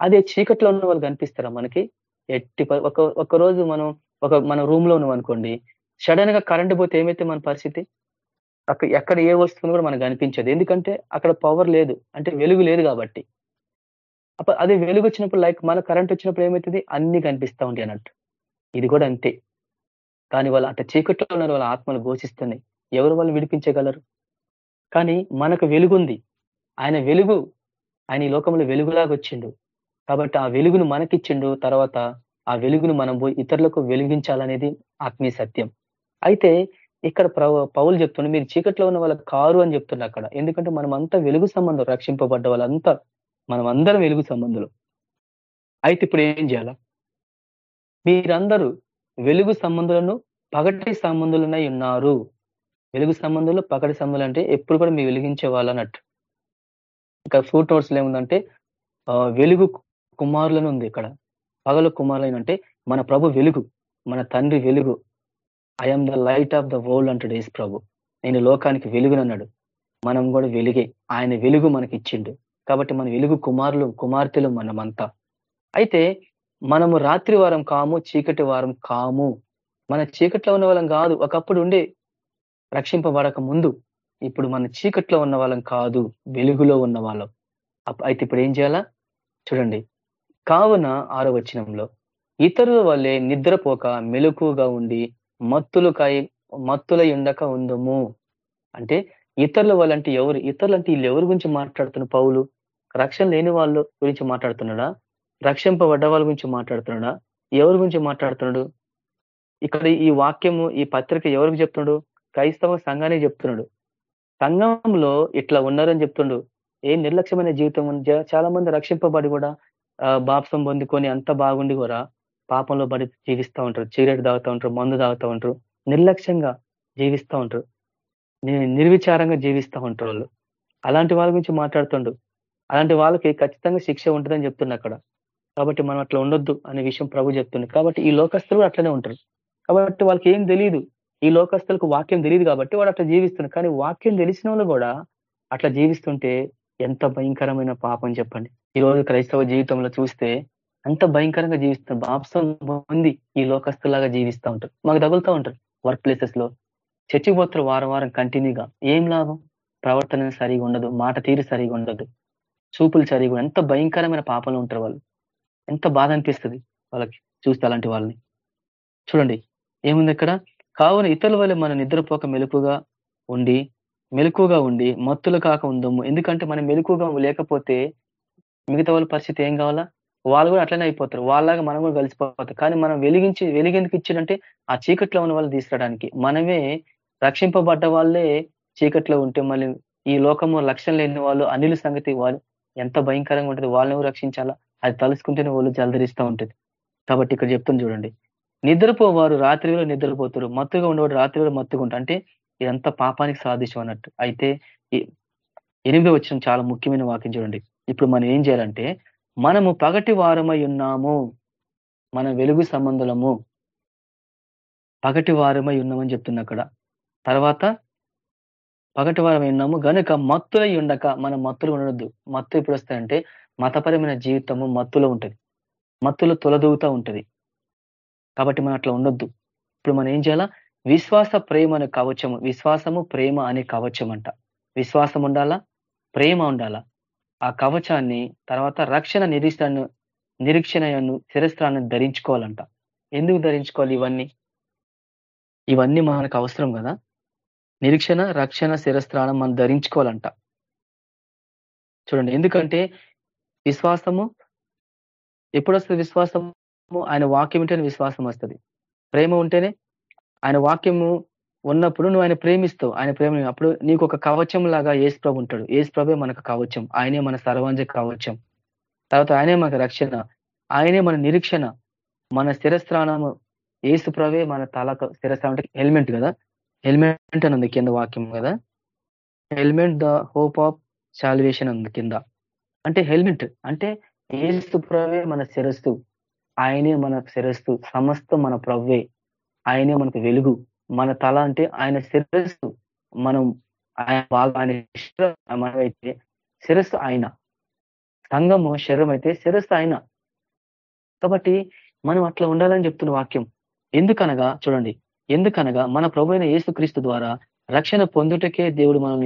అదే చీకట్లో ఉన్న వాళ్ళు కనిపిస్తారా మనకి? ఎట్టి ఒక ఒక రోజు మనం ఒక మన రూమ్లో ఉన్నాం అనుకోండి సడన్గా కరెంట్ పోతే ఏమైతే మన పరిస్థితి? అక్కడ ఎక్కడ ఏ వస్తుంది కూడా మనకు కనిపించదు ఎందుకంటే అక్కడ పవర్ లేదు. అంటే వెలుగు లేదు కాబట్టి. అదే వెలుగు వచ్చినప్పుడు లైక్ మన కరెంట్ వచ్చినప్పుడు ఏమవుతుంది అన్ని కనిపిస్తూ ఉంటాయి అన్నట్టు. ఇది కూడా అంతే. కానీ వాళ్ళు అట్ట చీకట్లో ఉన్నారు వాళ్ళ ఆత్మలు ఘోషిస్తున్నాయి. ఎవరు వాళ్ళు విడిపించగలరు? కానీ మనకు వెలుగుంది. ఆయన వెలుగు ఆయన ఈ లోకంలో వెలుగులాగా వచ్చిండు. కాబట్టి ఆ వెలుగును మనకిచ్చిండు తర్వాత ఆ వెలుగును మనం పోయి ఇతరులకు వెలిగించాలనేది ఆత్మీయ సత్యం. అయితే ఇక్కడ పౌలు చెప్తుండే మీరు చీకట్లో ఉన్న వాళ్ళ కారు అని చెప్తుండే అక్కడ. ఎందుకంటే మనం అంతా వెలుగు సంబంధం రక్షింపబడ్డ వాళ్ళంతా మనం అందరం వెలుగు సంబంధులు. అయితే ఇప్పుడు ఏం చేయాలా? మీరందరూ వెలుగు సంబంధులను పగటి సంబంధులనై ఉన్నారు. వెలుగు సంబంధాలు పగటి సంబంధాలు అంటే ఎప్పుడు కూడా మీ వెలిగించే వాళ్ళనట్టు ఇంకా ఫ్రూట్ నోట్స్ ఏముందంటే వెలుగు కుమారులను ఉంది ఇక్కడ. పగలు కుమారులైన అంటే మన ప్రభు వెలుగు మన తండ్రి వెలుగు. I'm the light of the world అంటాడు ఏసు ప్రభు. నేను లోకానికి వెలుగునన్నాడు. మనం కూడా వెలుగే ఆయన వెలుగు మనకి ఇచ్చిండు కాబట్టి మన వెలుగు కుమారులు కుమార్తెలు మనమంతా. అయితే మనము రాత్రి వారం కాము చీకటి వారం కాము. మన చీకట్లో ఉన్న వాళ్ళం కాదు ఒకప్పుడు ఉండే రక్షింపబడక ముందు ఇప్పుడు మన చీకట్లో ఉన్న వాళ్ళం కాదు వెలుగులో ఉన్న వాళ్ళం అయితే ఇప్పుడు ఏం చేయాలా? చూడండి. కావున ఆరో వచనంలో ఇతరుల వల్లే నిద్రపోక మెలకుగా ఉండి మత్తులు కాయి మత్తుల ఉండక ఉందము. అంటే ఇతరుల వాళ్ళంటే ఎవరు ఇతరులంటే వీళ్ళు ఎవరి గురించి మాట్లాడుతున్న పౌలు? రక్షణ లేని వాళ్ళ గురించి మాట్లాడుతున్నాడా? రక్షింపబడ్డ వాళ్ళ గురించి మాట్లాడుతున్నాడా? ఎవరి గురించి మాట్లాడుతున్నాడు? ఇక్కడ ఈ వాక్యము ఈ పత్రిక ఎవరికి చెప్తున్నాడు? క్రైస్తవ సంఘానికి చెప్తున్నాడు. సంఘంలో ఇట్లా ఉన్నారని చెప్తుండు. ఏ నిర్లక్ష్యమైన జీవితం చాలా మంది రక్షింపబడి కూడా బాప్సం పొందుకొని అంత బాగుండి కూడా పాపంలో బడి జీవిస్తూ ఉంటారు. చీరెట్ తాగుతూ ఉంటారు మందు తాగుతూ ఉంటారు. నిర్లక్ష్యంగా జీవిస్తూ ఉంటారు. నిర్విచారంగా జీవిస్తూ ఉంటారు వాళ్ళు. అలాంటి వాళ్ళ గురించి మాట్లాడుతుండు. అలాంటి వాళ్ళకి ఖచ్చితంగా శిక్ష ఉంటుందని చెప్తున్నా అక్కడ. కాబట్టి మనం అట్లా ఉండొద్దు అనే విషయం ప్రభు చెప్తుంది కాబట్టి ఈ లోకస్తులు అట్లనే ఉంటారు. కాబట్టి వాళ్ళకి ఏం తెలియదు ఈ లోకస్తులకు వాక్యం తెలియదు కాబట్టి వాడు అట్లా జీవిస్తున్నారు కానీ వాక్యం తెలిసిన వాళ్ళు కూడా అట్లా జీవిస్తుంటే ఎంత భయంకరమైన పాపం చెప్పండి. ఈ రోజు క్రైస్తవ జీవితంలో చూస్తే అంత భయంకరంగా జీవిస్తున్నారు బాప్సం పొంది ఈ లోకస్తులాగా జీవిస్తూ ఉంటారు. మాకు తగులుతూ ఉంటారు వర్క్ ప్లేసెస్లో. చచ్చిపోతారు వారం వారం కంటిన్యూగా ఏం లాభం? ప్రవర్తన సరిగా ఉండదు మాట తీరు సరిగా ఉండదు చూపులు సరిగా ఎంత భయంకరమైన పాపంలో ఉంటారు వాళ్ళు. ఎంత బాధ అనిపిస్తుంది వాళ్ళకి చూస్తే అలాంటి వాళ్ళని. చూడండి ఏముంది ఇక్కడ? కావున ఇతరుల వల్ల మనం నిద్రపోక మెలుపుగా ఉండి మెలకుగా ఉండి మత్తులు కాక ఉందము. ఎందుకంటే మనం మెలకుగా లేకపోతే మిగతా వాళ్ళ పరిస్థితి ఏం కావాలా? వాళ్ళు కూడా అట్లనే అయిపోతారు. వాళ్ళలాగా మనం కూడా కలిసిపోతారు కానీ మనం వెలిగించి వెలిగేందుకు ఇచ్చిందంటే ఆ చీకట్లో ఉన్న వాళ్ళు తీసుకురావడానికి. మనమే రక్షింపబడ్డ వాళ్ళే చీకట్లో ఉంటే మళ్ళీ ఈ లోకము లక్ష్యం లేని వాళ్ళు అనిల సంగతి వాళ్ళు ఎంత భయంకరంగా ఉంటుంది. వాళ్ళని రక్షించాలా? అది తలుసుకుంటేనే వాళ్ళు జలదరిస్తూ ఉంటుంది. కాబట్టి ఇక్కడ చెప్తుంది చూడండి. నిద్రపోవారు రాత్రి వేళ నిద్రపోతారు. మత్తుగా ఉండేవాడు రాత్రి వేళ మత్తుగా ఉంటారు అంటే ఇదంతా పాపానికి సాధించం అన్నట్టు. అయితే ఎనిమిది వచ్చిన చాలా ముఖ్యమైన వాక్యం చూడండి. ఇప్పుడు మనం ఏం చేయాలంటే మనము పగటి వారమై ఉన్నాము. మన వెలుగు సంబంధులము. పగటి వారమై ఉన్నామని చెప్తున్నా అక్కడ. తర్వాత పగటి వారమై ఉన్నాము. గనుక మత్తులై ఉండక మనం మత్తులు ఉండొద్దు. మత్తు ఎప్పుడు వస్తాయంటే మతపరమైన జీవితము మత్తులో ఉంటుంది. మత్తులో తొలదూగుతూ ఉంటుంది. కాబట్టి మనం అట్లా ఉండొద్దు. ఇప్పుడు మనం ఏం చేయాలా? విశ్వాస ప్రేమ అనే కవచము విశ్వాసము ప్రేమ అనే కవచం అంట విశ్వాసం ఉండాలా? ప్రేమ ఉండాలా? ఆ కవచాన్ని తర్వాత రక్షణ నిరీక్షణ నిరీక్షణను శిరస్త్రాన్ని ధరించుకోవాలంట. ఎందుకు ధరించుకోవాలి ఇవన్నీ? ఇవన్నీ మనకు అవసరం కదా? నిరీక్షణ రక్షణ శిరస్త్రానం మనం ధరించుకోవాలంట. చూడండి ఎందుకంటే విశ్వాసము ఎప్పుడు వస్తుంది విశ్వాసము ఆయన వాక్యం ఉంటేనే విశ్వాసం వస్తుంది. ప్రేమ ఉంటేనే ఆయన వాక్యము ఉన్నప్పుడు నువ్వు ఆయన ప్రేమిస్తావు. ఆయన ప్రేమ అప్పుడు నీకు ఒక కవచం లాగా ఏసుప్రభు ఉంటాడు. ఏసుప్రభే మనకు కవచం. ఆయనే మన సర్వాంజ కవచం. తర్వాత ఆయనే మనకు రక్షణ. ఆయనే మన నిరీక్షణ. మన స్థిరస్థానము ఏసుప్రవే మన తల స్థిరస్థానం అంటే హెల్మెట్ కదా? హెల్మెట్ అని ఉంది కింద వాక్యం కదా? Helmet the hope of salvation ఉంది కింద. అంటే హెల్మెట్. అంటే ఏసుప్రవే మన శిరస్సు. ఆయనే మన శిరస్సు సమస్త మన ప్రవ్వే. ఆయనే మనకు వెలుగు. మన తల అంటే ఆయన శిరస్సు. మనం ఆయన బాగా ఆయన మనమైతే శిరస్సు ఆయన. సంఘము శరీరం అయితే శిరస్సు ఆయన. కాబట్టి మనం అట్లా ఉండాలని చెప్తున్న వాక్యం. ఎందుకనగా చూడండి. ఎందుకనగా మన ప్రభు అయిన యేసుక్రీస్తు ద్వారా రక్షణ పొందుటకే దేవుడు మనం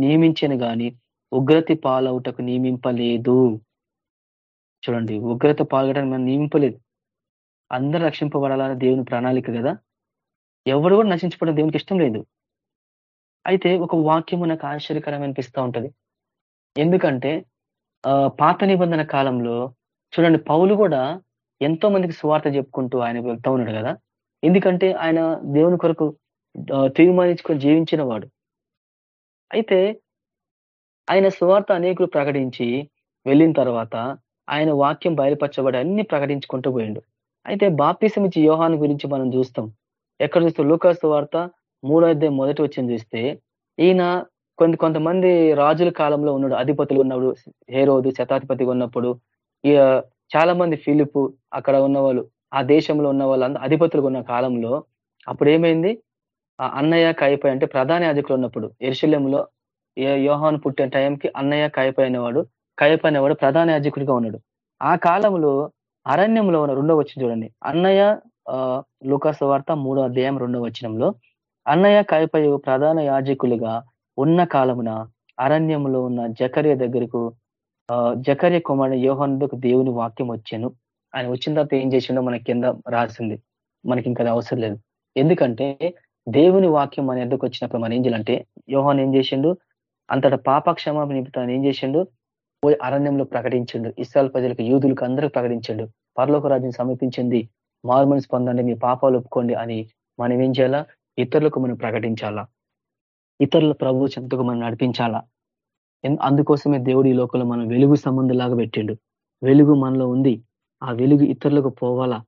నియమించను గాని ఉగ్రతి పాలవుటకు నియమింపలేదు. చూడండి ఉగ్రత పాల్గొనడానికి మనం నియమింపలేదు. అందరు రక్షింపబడాలని దేవుని ప్రణాళిక కదా? ఎవరు కూడా నశించబడడం దేవునికి ఇష్టం లేదు. అయితే ఒక వాక్యము నాకు ఆశ్చర్యకరం అనిపిస్తూ ఉంటది. ఎందుకంటే పాత నిబంధన కాలంలో చూడండి పౌలు కూడా ఎంతో మందికి సువార్త చెప్పుకుంటూ ఆయన వెళ్తా ఉన్నాడు కదా? ఎందుకంటే ఆయన దేవుని కొరకు తీర్మానించుకొని జీవించిన వాడు. అయితే ఆయన సువార్త అనేకులు ప్రకటించి వెళ్ళిన తర్వాత ఆయన వాక్యం బయలుపరచబడి అన్ని ప్రకటించుకుంటూ పోయిండు. అయితే బాప్తిసమిచ్చి యోహాను గురించి మనం చూస్తాం. ఎక్కడ చూస్తే లూకాస్ వార్త మూడో అధ్యాయం మొదటి వచ్చింది చూస్తే ఈయన కొంత కొంతమంది రాజుల కాలంలో ఉన్నాడు అధిపతులు ఉన్నప్పుడు హేరోదు శతాధిపతిగా ఉన్నప్పుడు చాలా మంది ఫిలిపు అక్కడ ఉన్నవాళ్ళు ఆ దేశంలో ఉన్న వాళ్ళు అధిపతులుగా ఉన్న కాలంలో అప్పుడు ఏమైంది? అన్నయ్య కాయపోయి అంటే ప్రధాన యాజకులు ఉన్నప్పుడు ఎరుశల్యంలో యోహాన్ పుట్టిన టైంకి అన్నయ్య కయప అనేవాడు ప్రధాన యాజకుడిగా ఉన్నాడు. ఆ కాలంలో అరణ్యంలో ఉన్న రెండో వచ్చిన చూడండి. అన్నయ్య లూకాస వార్త మూడో అధ్యాయం రెండో వచనంలో అన్నయ్య కాయపై ప్రధాన యాజకులుగా ఉన్న కాలమున అరణ్యంలో ఉన్న జకర్య దగ్గరకు జకర్య కుమారుడు యోహన్కు దేవుని వాక్యం వచ్చాను. ఆయన వచ్చిన తర్వాత ఏం చేసిండో మన కింద రాసింది. మనకి ఇంకా అవసరం లేదు. ఎందుకంటే దేవుని వాక్యం మన ఎందుకు వచ్చినప్పుడు మనం ఏం చేయాలంటే యోహాన్ ఏం చేసిండు? అంతటా పాప క్షమాపణ నిమిత్తాన్ని ఏం చేసిండు? పోయి అరణ్యంలో ప్రకటించండు. ఇస్రాయల్ ప్రజలకు యూదులకు అందరూ ప్రకటించండు. పరలోక రాజ్యం సమీపించింది. మార్మని పొందండి మీ పాపాలు ఒప్పుకోండి అని మనం ఏం చేయాలా? ఇతరులకు మనం ప్రకటించాలా? ఇతరుల ప్రభు చెంతకు మనం నడిపించాలా? అందుకోసమే దేవుడు ఈ లోకంలో మనం వెలుగు సంబంధంలాగా పెట్టిండు. వెలుగు మనలో ఉంది. ఆ వెలుగు ఇతరులకు పోవాలా?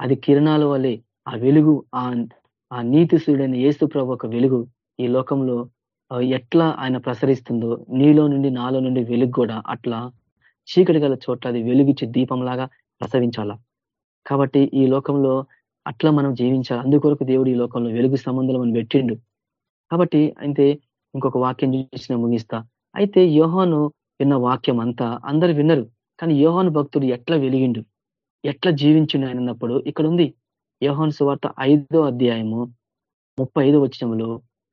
అది కిరణాల వల్లే ఆ వెలుగు ఆ నీతి సూర్యుడైన ఏసు ప్రభు ఒక వెలుగు ఈ లోకంలో ఎట్లా ఆయన ప్రసరిస్తుందో నీలో నుండి నాలో నుండి వెలుగు కూడా అట్లా చీకటి గల చోట్ల అది వెలుగిచ్చే దీపంలాగా ప్రసవించాల? కాబట్టి ఈ లోకంలో అట్లా మనం జీవించాలి? అందుకొరకు దేవుడు ఈ లోకంలో వెలుగు సంబంధాలు మనం పెట్టిండు. కాబట్టి అయితే ఇంకొక వాక్యం చూసిన ముగిస్తా. అయితే యోహాను విన్న వాక్యం అంతా అందరు విన్నరు కానీ యోహాను భక్తుడు ఎట్లా వెలిగిండు? ఎట్లా జీవించిండు ఆయన అన్నప్పుడు ఇక్కడ ఉంది. యోహాను సువార్త ఐదో అధ్యాయము ముప్పై ఐదో వచ్చినములో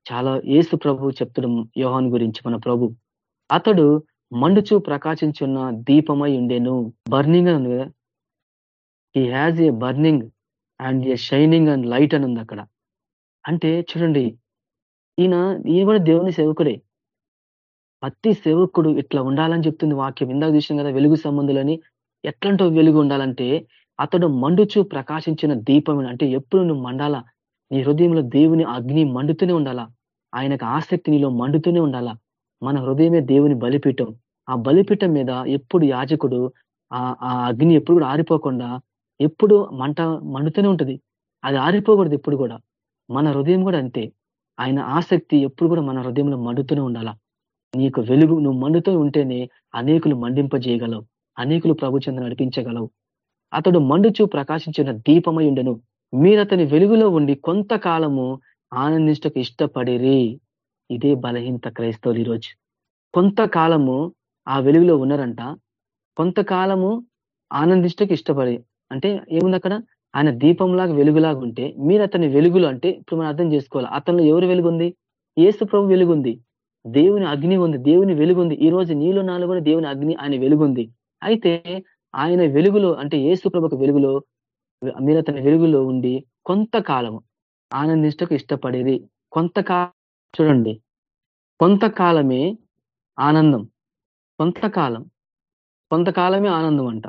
చాలా ఏసు ప్రభు చెప్తడం యోహాన్ గురించి మన ప్రభు అతడు మండుచు ప్రకాశించున్న దీపమై ఉండేను బర్నింగ్ అని కదా? He has a burning and a shining and light అని ఉంది అక్కడ. అంటే చూడండి ఈయన ఈయన కూడా దేవుని సేవకుడే? ప్రతి సేవకుడు ఇట్లా ఉండాలని చెప్తుంది వాక్యం. ఇందాక చూసాం కదా వెలుగు సంబంధులని ఎట్లాంటో వెలుగు ఉండాలంటే అతడు మండుచు ప్రకాశించిన దీపం అంటే ఎప్పుడు నువ్వు మండాలా? నీ హృదయంలో దేవుని అగ్ని మండుతూనే ఉండాలా? ఆయనకు ఆసక్తి నీలో మండుతూనే ఉండాలా? మన హృదయమే దేవుని బలిపీఠం. ఆ బలిపీఠం మీద ఎప్పుడు యాజకుడు ఆ అగ్ని ఎప్పుడు కూడా ఆరిపోకుండా ఎప్పుడు మంట మండుతూనే ఉంటుంది. అది ఆరిపోకూడదు ఎప్పుడు కూడా. మన హృదయం కూడా అంతే. ఆయన ఆసక్తి ఎప్పుడు కూడా మన హృదయంలో మండుతూనే ఉండాలా? నీకు వెలుగు నువ్వు మండుతూ ఉంటేనే అనేకులు మండింపజేయగలవు. అనేకులు ప్రభు చెంద నడిపించగలవు. అతడు మండుచు ప్రకాశించిన దీపమై ఉండెను. మీరు అతని వెలుగులో ఉండి కొంతకాలము ఆనందించటకు ఇష్టపడిరి. ఇదే బలహీనత క్రైస్తవులు ఈరోజు. కొంతకాలము ఆ వెలుగులో ఉన్నారంట. కొంతకాలము ఆనందించటకు ఇష్టపడి అంటే ఏముంది అక్కడ? ఆయన దీపంలాగా వెలుగులాగా ఉంటే మీరు అతని వెలుగులు అంటే ఇప్పుడు మనం అర్థం చేసుకోవాలి. అతనిలో ఎవరు వెలుగుంది? ఏసు ప్రభు వెలుగుంది. దేవుని అగ్ని ఉంది. దేవుని వెలుగుంది. ఈ రోజు నీళ్ళు నాలుగు కూడా దేవుని అగ్ని ఆయన వెలుగుంది. అయితే ఆయన వెలుగులో అంటే ఏసు ప్రభుకు వెలుగులో మీరు అతని వెలుగులో ఉండి కొంతకాలము ఆనందించటకు ఇష్టపడేది. కొంతకాలం చూడండి. కొంతకాలమే ఆనందం. కొంతకాలం. కొంతకాలమే ఆనందం అంట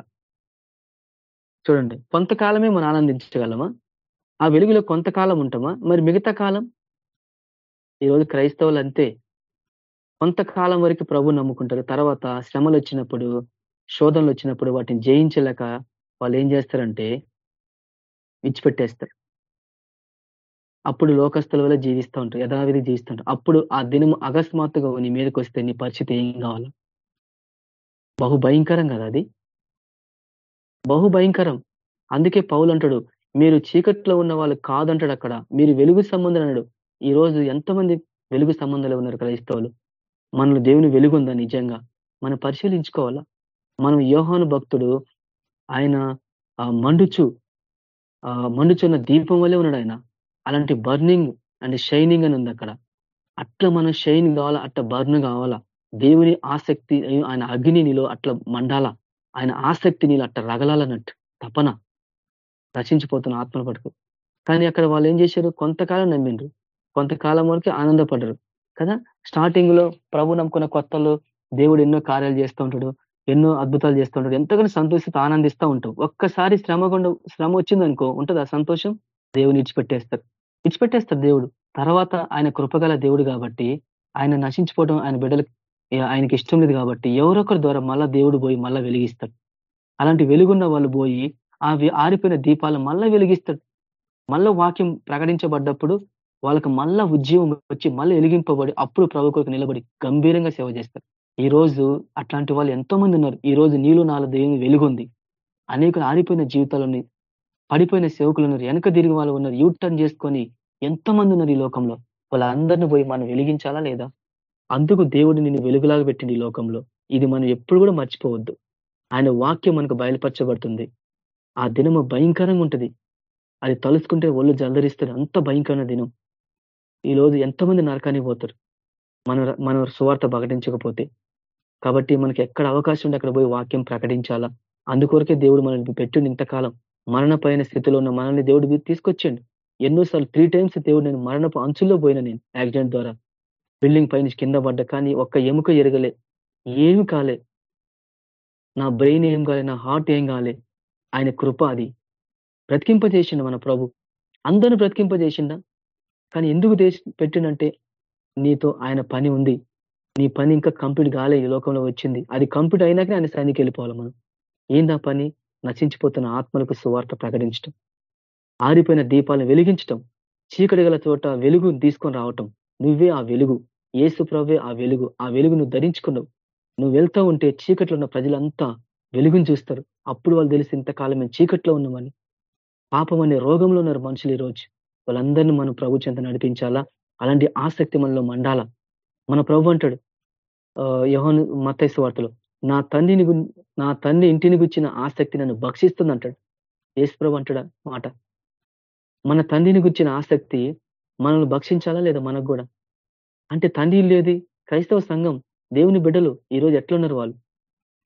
చూడండి. కొంతకాలమే మనం ఆనందించగలమా? ఆ వెలుగులో కొంతకాలం ఉంటామా? మరి మిగతా కాలం? ఈరోజు క్రైస్తవులు అంతే కొంతకాలం వరకు ప్రభు నమ్ముకుంటారు. తర్వాత శ్రమలు వచ్చినప్పుడు శోధనలు వచ్చినప్పుడు వాటిని జయించలేక వాళ్ళు ఏం చేస్తారంటే విడిచిపెట్టేస్తారు. అప్పుడు లోకస్తుల వల్ల జీవిస్తూ ఉంటారు యథావిధి జీవిస్తుంటారు అప్పుడు ఆ దినం అకస్మాత్తుగా నీ మీదకి వస్తే నీ పరిస్థితి ఏం కావాలా? బహు భయంకరం కదా అది? బహు భయంకరం అందుకే పౌలు అంటాడు మీరు చీకట్లో ఉన్న వాళ్ళు కాదంటాడు అక్కడ. మీరు వెలుగు సంబంధం అన్నాడు. ఈ రోజు ఎంతమంది వెలుగు సంబంధాలు ఉన్నారు క్రైస్తవులు? మనలో దేవుని వెలుగుందా నిజంగా? మనం పరిశీలించుకోవాలా? మనం యోహాను భక్తుడు ఆయన మండుచు మండుచున్న దీపం వల్లే ఉన్నాడు ఆయన. అలాంటి బర్నింగ్ అండ్ షైనింగ్ అని ఉంది అక్కడ. అట్లా మనం షైన్ కావాలా అట్లా బర్న్ కావాలా? దేవుని ఆసక్తి ఆయన అగ్ని నీలో అట్లా మండాలా? ఆయన ఆసక్తి నీలో అట్లా రగలాలన్నట్టు తపన. రచించిపోతున్న ఆత్మల పడుకు కానీ అక్కడ వాళ్ళు ఏం చేశారు? కొంతకాలం నమ్మిండ్రు. కొంతకాలం వరకు ఆనందపడ్డరు. కదా? స్టార్టింగ్లో ప్రభు నమ్ముకున్న కొత్తలో దేవుడు ఎన్నో కార్యాలు చేస్తూ ఉంటాడు ఎన్నో అద్భుతాలు చేస్తూ ఉంటాడు. ఎంతగానో సంతోషిస్తూ ఆనందిస్తూ ఉంటాం. ఒక్కసారి శ్రమ శ్రమ వచ్చిందనుకో ఉంటుంది ఆ సంతోషం? దేవుని ఇచ్చిపెట్టేస్తారు. ఇచ్చిపెట్టేస్తారు దేవుడు. తర్వాత ఆయన కృపగల దేవుడు కాబట్టి ఆయన నశించిపోవడం ఆయన బిడ్డలకు ఆయనకి ఇష్టం లేదు కాబట్టి ఎవరొకరి ద్వారా మళ్ళా దేవుడు పోయి మళ్ళా వెలిగిస్తాడు. అలాంటి వెలుగున్న వాళ్ళు పోయి ఆ ఆరిపోయిన దీపాలు మళ్ళా వెలిగిస్తాడు. మళ్ళా వాక్యం ప్రకటించబడ్డప్పుడు వాళ్ళకి మళ్ళా ఉద్యమం వచ్చి మళ్ళీ వెలిగింపబడి అప్పుడు ప్రభు కొరకు నిలబడి గంభీరంగా సేవ చేస్తారు. ఈ రోజు అట్లాంటి వాళ్ళు ఎంతో మంది ఉన్నారు. ఈ రోజు నీళ్ళు నాలుగు దేవుని వెలుగుంది. అనేక ఆరిపోయిన జీవితాలని పడిపోయిన సేవకులు ఉన్నారు వెనక తిరిగి వాళ్ళు ఉన్నారు యూ టర్న్ చేసుకొని ఎంతమంది ఉన్నారు ఈ లోకంలో? వాళ్ళందరినీ పోయి మనం వెలిగించాలా లేదా? అందుకు దేవుడు నిన్ను వెలుగులాగా పెట్టింది ఈ లోకంలో. ఇది మనం ఎప్పుడు కూడా మర్చిపోవద్దు. ఆయన వాక్యం మనకు బయలుపరచబడుతుంది. ఆ దినము భయంకరంగా ఉంటుంది. అది తలుసుకుంటే ఒళ్ళు జలదరిస్తారు అంత భయంకరమైన దినం. ఈ రోజు ఎంతమంది నరకానికి పోతారు? మన మన సువార్త ప్రకటించకపోతే. కాబట్టి మనకి ఎక్కడ అవకాశం ఉంటే అక్కడ పోయి వాక్యం ప్రకటించాలా? అందుకొరకే దేవుడు మనల్ని పెట్టిండు ఇంతకాలం. మరణపైన స్థితిలో ఉన్న మనల్ని దేవుడు తీసుకొచ్చిండు. ఎన్నోసార్లు త్రీ టైమ్స్ దేవుడు నేను మరణపు అంచుల్లో పోయినా నేను యాక్సిడెంట్ ద్వారా. బిల్డింగ్ పైన కింద పడ్డ కానీ ఒక్క ఎముక ఎరగలే ఏమి కాలే. నా బ్రెయిన్ ఏం కాలే నా హార్ట్ ఏం కాలే. ఆయన కృప అది. బ్రతికింపజేసిండు మన ప్రభు. అందరిని బ్రతికింపజేసిండ? కానీ ఎందుకు పెట్టిండంటే నీతో ఆయన పని ఉంది. నీ పని ఇంకా కంప్లీట్ కాలే ఈ లోకంలో వచ్చింది. అది కంప్లీట్ అయినాకనే ఆయన సైనికి వెళ్ళిపోవాలి మనం. ఏందా పని? నశించిపోతున్న ఆత్మలకు సువార్త ప్రకటించటం ఆరిపోయిన దీపాలను వెలిగించటం చీకటి గల చోట వెలుగు తీసుకొని రావటం. నువ్వే ఆ వెలుగు ఏసు ప్రవ్వే ఆ వెలుగు ఆ వెలుగు నువ్వు ధరించుకున్నావు. నువ్వు వెళ్తా ఉంటే చీకట్లో ఉన్న ప్రజలంతా వెలుగుని చూస్తారు. అప్పుడు వాళ్ళు తెలిసి ఇంతకాలం మేము చీకట్లో ఉన్నామని. పాపం అనే రోగంలో ఉన్నారు మనుషులు ఈరోజు. వాళ్ళందరినీ మనం ప్రభు చెంత నడిపించాలా? అలాంటి ఆసక్తి మనలో మండాలా? మన ప్రభు అంటాడు యోహను మతైసు వార్తలో నా తండ్రిని నా తండ్రి ఇంటిని గుచ్చిన ఆసక్తి నన్ను భక్షిస్తుంది అంటాడు ప్రభు అంటాడు మాట. మన తండ్రిని గుచ్చిన ఆసక్తి మనల్ని భక్షించాలా లేదా మనకు కూడా? అంటే తండ్రి లేది క్రైస్తవ సంఘం. దేవుని బిడ్డలు ఈరోజు ఎట్లున్నారు వాళ్ళు?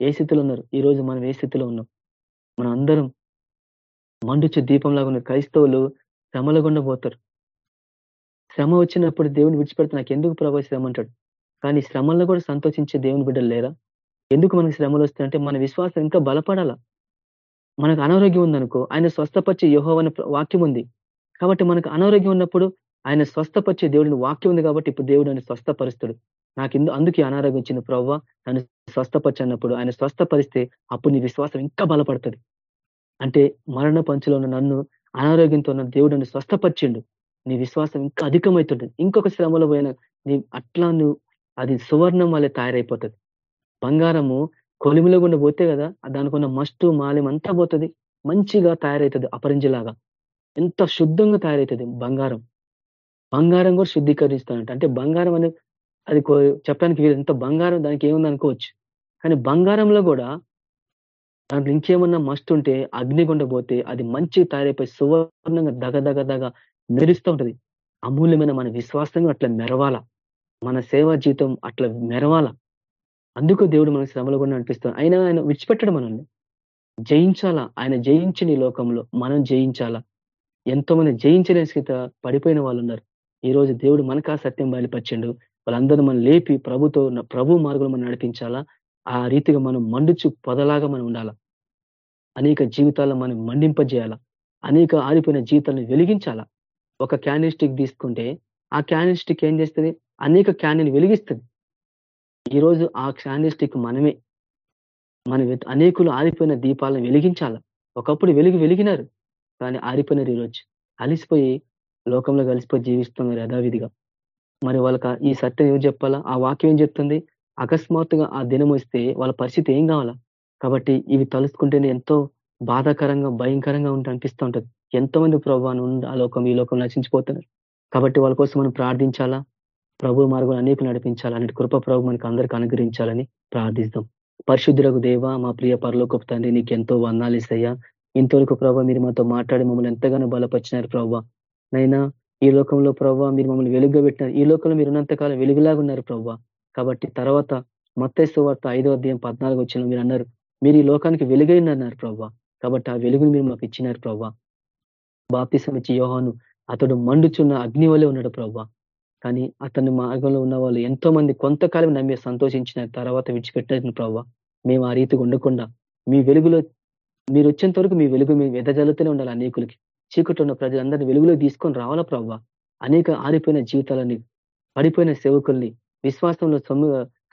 ఏ స్థితిలో ఉన్నారు? ఈరోజు మనం ఏ స్థితిలో ఉన్నాం? మనం అందరం మండుచు దీపంలాగా ఉన్న క్రైస్తవులు శ్రమల గుండా పోతారు. శ్రమ వచ్చినప్పుడు దేవుని విడిచిపెడితే నాకు ఎందుకు ప్రభావ శ్రమ అంటాడు? కానీ శ్రమల్లో కూడా సంతోషించే దేవుని బిడ్డలు లేరా? ఎందుకు మనకి శ్రమలు వస్తాయంటే మన విశ్వాసం ఇంకా బలపడాలా. మనకు అనారోగ్యం ఉందనుకో ఆయన స్వస్థపరిచే యోహోవని వాక్యం ఉంది. కాబట్టి మనకు అనారోగ్యం ఉన్నప్పుడు ఆయన స్వస్థపరిచే దేవుడిని వాక్యం ఉంది కాబట్టి ఇప్పుడు దేవుడు ఆయన స్వస్థపరుస్తాడు. నాకు ఇందు అందుకే అనారోగ్యం వచ్చింది ప్రవ్వ. నన్ను స్వస్థపరిచినప్పుడు ఆయన స్వస్థపరిస్తే అప్పుడు నీ విశ్వాసం ఇంకా బలపడుతుంది. అంటే మరణ పంచులో ఉన్న నన్ను అనారోగ్యంతో ఉన్న దేవుడు నన్ను స్వస్థపరిచిండు. నీ విశ్వాసం ఇంకా అధికమవుతుంది ఇంకొక శ్రమలో పోయిన నీ అట్లా నువ్వు అది సువర్ణం వల్లే తయారైపోతుంది. బంగారము కొలిమిలో గుండా పోతే కదా దానికున్న మస్టు మాలిం అంతా పోతుంది. మంచిగా తయారవుతుంది అపరింజిలాగా. ఎంత శుద్ధంగా తయారవుతుంది బంగారం. బంగారం కూడా శుద్ధీకరిస్తానంట అంటే బంగారం అనేది అది చెప్పడానికి ఎంత బంగారం దానికి ఏముంది అనుకోవచ్చు. కానీ బంగారంలో కూడా దాంట్లో ఇంకేమన్నా మస్ట్ ఉంటే అగ్నిగుండ పోతే అది మంచి తయారైపోయి సువర్ణంగా దగ దగ దగ మెరుస్తూ ఉంటది. అమూల్యమైన మన విశ్వాసంగా అట్లా మెరవాల. మన సేవా జీవితం అట్లా మెరవాల. అందుకు దేవుడు మనకు శ్రమలు కూడా అనిపిస్తాం అయినా ఆయన విడిచిపెట్టడు మనల్ని. జయించాలా? ఆయన జయించిన ఈ లోకంలో మనం జయించాలా? ఎంతో మంది జయించలేని స్థిత పడిపోయిన వాళ్ళు ఉన్నారు. ఈ రోజు దేవుడు మనకు ఆ సత్యం బయలుపరిచిండు. వాళ్ళందరూ మనం లేపి ప్రభుతో ప్రభు మార్గంలో మనం నడిపించాలా? ఆ రీతిగా మనం మండుచు పొదలాగా మనం ఉండాలా? అనేక జీవితాలను మనం మండింపజేయాలా? అనేక ఆరిపోయిన జీవితాలను వెలిగించాలా? ఒక క్యాండిల్ తీసుకుంటే ఆ క్యాండిల్ ఏం చేస్తుంది? అనేక క్యాండిల్ వెలిగిస్తుంది. ఈరోజు ఆ క్యాండిస్టిక్ మనమే మన అనేకులు ఆరిపోయిన దీపాలను వెలిగించాల? ఒకప్పుడు వెలుగు వెలిగినారు. కానీ ఆరిపోయినారు ఈరోజు. అలిసిపోయి లోకంలో కలిసిపోయి జీవిస్తున్నారు యథావిధిగా. మరి వాళ్ళకి ఈ సత్యం ఏం చెప్పాలా? ఆ వాక్యం ఏం చెప్తుంది? అకస్మాత్తుగా ఆ దినం వస్తే వాళ్ళ పరిస్థితి ఏం కావాలా? కాబట్టి ఇవి తలుసుకుంటేనే ఎంతో బాధాకరంగా భయంకరంగా ఉంటే అనిపిస్తూ ఉంటుంది. ఎంతో మంది ప్రభావం ఆ లోకం ఈ లోకం నశించిపోతున్నారు. కాబట్టి వాళ్ళ కోసం మనం ప్రార్థించాలా? ప్రభు మార్గం అనేక నడిపించాలి అంటే కృప ప్రభు మనకు అందరికీ అనుగ్రహించాలని ప్రార్థిస్తాం. పరిశుద్ధులకు దేవ మా ప్రియ పరలోకపు తండ్రి నీకు ఎంతో వందాలు ఇస్తాయా ఇంతవరకు ప్రభావ మీరు మాతో మాట్లాడి మమ్మల్ని ఎంతగానో బలపరిచినారు ప్రభావ నైనా ఈ లోకంలో ప్రభావ మీరు మమ్మల్ని వెలుగుగా పెట్టినారు. ఈ లోకంలో మీరు ఉన్నంతకాలం వెలుగులాగా ఉన్నారు ప్రభావ కాబట్టి తర్వాత మత్తైసు వార్త ఐదో అధ్యాయం పద్నాలుగు వచ్చిన మీరు అన్నారు మీరు ఈ లోకానికి వెలుగైందన్నారు ప్రభావ కాబట్టి ఆ వెలుగుని మీరు మాకు ఇచ్చినారు ప్రభావ బాప్తిసం ఇచ్చి యోహాను అతడు మండుచున్న అగ్ని వలె ఉన్నాడు ప్రభావ కానీ అతని మార్గంలో ఉన్న వాళ్ళు ఎంతో మంది కొంతకాలం నమ్మి సంతోషించిన తర్వాత విడిచిపెట్టిన ప్రభావ మేము ఆ రీతిగా ఉండకుండా మీ వెలుగులో మీరు వచ్చేంత వరకు మీ వెలుగు మీ వెదజల్లుతూనే ఉండాలి అనేకులకి. చీకటి ఉన్న ప్రజలందరినీ వెలుగులో తీసుకొని రావాలా ప్రవ్వ అనేక ఆరిపోయిన జీవితాలని పడిపోయిన సేవకుల్ని విశ్వాసంలో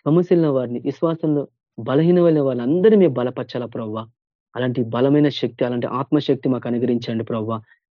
సమస్యల వారిని విశ్వాసంలో బలహీనమైన వాళ్ళందరినీ మేము బలపరచాలా ప్రవ్వ అలాంటి బలమైన శక్తి అలాంటి ఆత్మశక్తి మాకు అనుగ్రహించండి ప్రవ్వ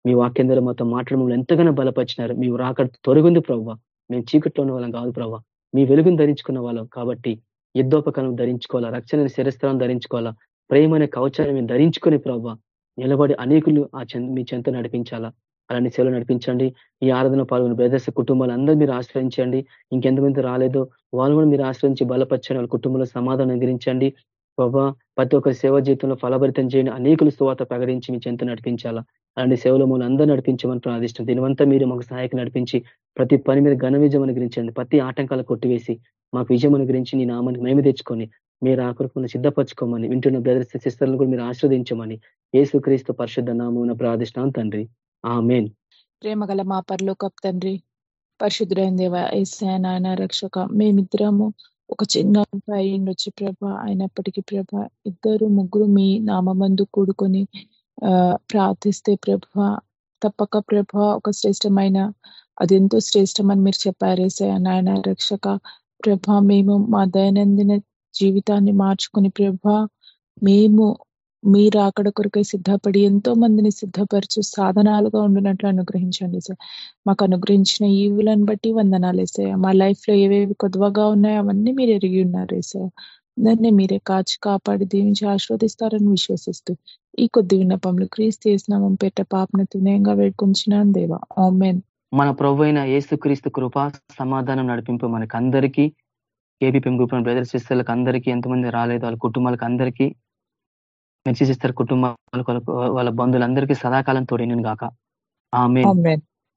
మీ వాక్యంధ్ర మాతో మాట్లాడడం ఎంతగానో బలపరిచినారు. మీ రాక తొలగింది ప్రవ్వ. మేము చీకట్లో ఉన్న వాళ్ళం కాదు ప్రవ్వ. మీ వెలుగును ధరించుకున్న వాళ్ళం కాబట్టి యుద్ధోపకరణం ధరించుకోవాలా? రక్షణ శిరస్థలం ధరించుకోవాలా? ప్రేమ అనే కవచాన్ని మేము ధరించుకొని ప్రవ్వ నిలబడి అనేకులు ఆ మీ చెంత నడిపించాలా? అలాంటి సేవలు నడిపించండి. ఈ ఆరాధన పాల్గొన్న బ్రదర్స్ కుటుంబాలు అందరూ మీరు ఆశ్రయించండి. ఇంకెంతమంది రాలేదో వాళ్ళు కూడా మీరు ఆశ్రయించి బలపరచండి. వాళ్ళ కుటుంబంలో సమాధానం ఎగిరించండి ప్రభా ప్రతి ఒక్క సేవ జీవితంలో ఫలభరితం చేయండి అనేకులు స్తువాత ప్రకటించి మీ చెంత నడిపించాలా? అలాంటి సేవలు మూలు అందరూ నడిపించమని ప్రార్థిష్టం దీనివంతా మీరు మాకు సహాయకు నడిపించి ప్రతి పని మీద ఘన విజయం అనుగ్రహించండి. ప్రతి ఆటంకాలు కొట్టివేసి మాకు విజయం అనుగ్రహించి నీ నామానికి మేము తెచ్చుకొని మీరు ఆకృపను సిద్ధపరచుకోమని వింటున్న బ్రదర్స్ సిస్టర్లను కూడా మీరు ఆశ్రదించమని ఏసుక్రీస్తు పరిశుద్ధ నామూన ప్రార్థిష్టాం తండ్రి. ఆ మేన్ ప్రేమ గల మా పర్లోకప్ తండ్రి పరిశుద్ధుడైన దేవ ఏసా రక్షక మేమిద్దరము ఒక చిన్న అయిండొచ్చు ప్రభ. అయినప్పటికీ ప్రభ ఇద్దరు ముగ్గురు మీ నామందు కూడుకొని ఆ ప్రార్థిస్తే ప్రభ తప్పక ప్రభ ఒక శ్రేష్టమైన అది ఎంతో శ్రేష్టమని మీరు చెప్పారు. నాయన రక్షక ప్రభ మేము మా దైనందిన జీవితాన్ని మార్చుకుని ప్రభ మేము మీరు అక్కడ కొరకై సిద్ధపడి ఎంతో మందిని సిద్ధపరచు సాధనాలుగా ఉండినట్లు అనుగ్రహించండి సార్. మాకు అనుగ్రహించిన ఈవులను బట్టి వందనాలు వేసాయ మా లైఫ్లో ఏవేవి కొద్వగా ఉన్నాయో అవన్నీ మీరు ఎరిగి ఉన్నారు వేసాయ దాన్ని మీరే కాచి కాపాడి దీవించి ఆస్వాదిస్తారని విశ్వసిస్తూ ఈ కొద్ది విన్నపములు క్రీస్తు చేసినామం పెట్ట పాపను తునయంగా వేడుకొంచినాను దేవా. ఆమెన్. మన ప్రభు అయిన ఏసుక్రీస్తు కృప సమాధానం నడిపింపు మనకందరికీ ఏబిపిఎం గ్రూప్ బ్రదర్ సిస్టర్లకు అందరికీ ఎంతమంది రాలేదు వాళ్ళ కుటుంబాలకు అందరికీ మెచ్చి సిస్టర్ కుటుంబాల వాళ్ళ బంధువులందరికీ సదాకాలం తోడేను గాక. ఆమె